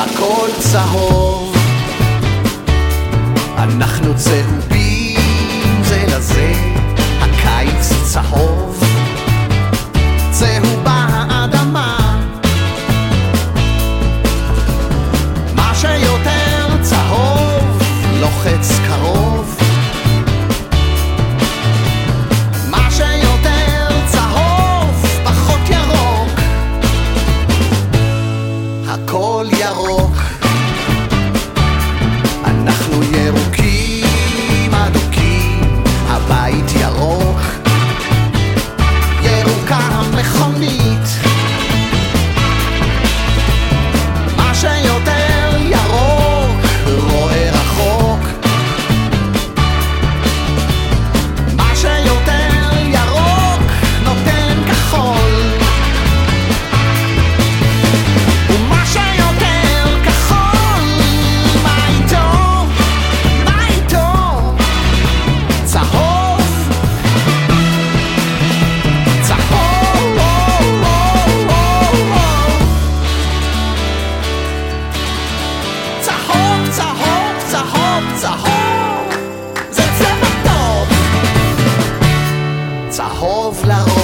הכל צהוב, אנחנו צהובים צהוב, זה